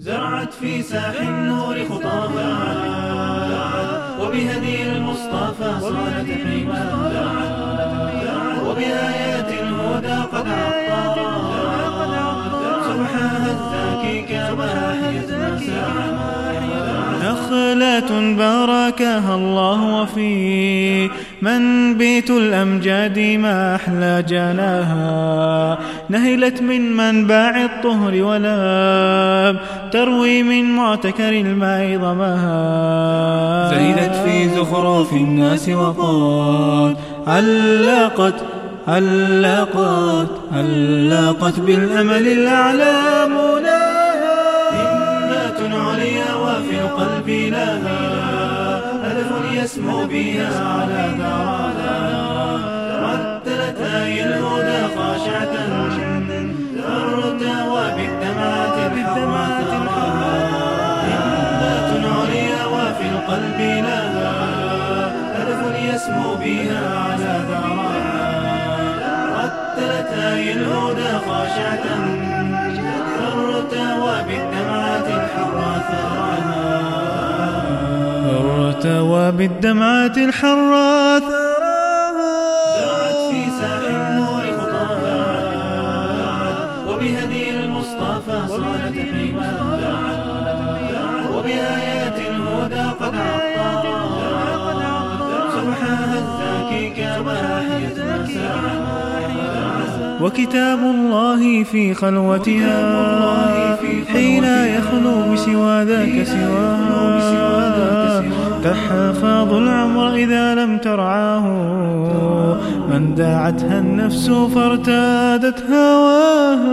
زرعت في ساح النور خطاها وبهدي المصطفى صانت حماها وبآيات الهدى قد عطى سبحان الزاكي كما نخلة باركها الله وفي منبت الأمجاد ما أحلى جناها. نهلت من منبع الطهر ولم تروي من معتكر الماء ظمها زيدت في زخرف الناس وقد علقت علقت علقت بالأمل الأعلى مناها. همة عليا وفي القلب لها. يسمو بها على درانا رتلت آي الهدى خاشعة. الرتوى بالدمعات الحرة همة عليا وفي القلب لها هدف يسمو بها على درانا رتلت الهدى خاشعة. ارتوى بالدمعات الحرة زرعت في ساح النور خطاها وبهدي المصطفى صانت حماها وبآيات الهدى قد عطى سبحان الزاكي كما أحيت مساعا وكتاب الله في خلوتها. حين يخلو بسوى ذاك سواها. تحفظ العمر إذا لم ترعاه. من داعتها النفس فارتادت هواها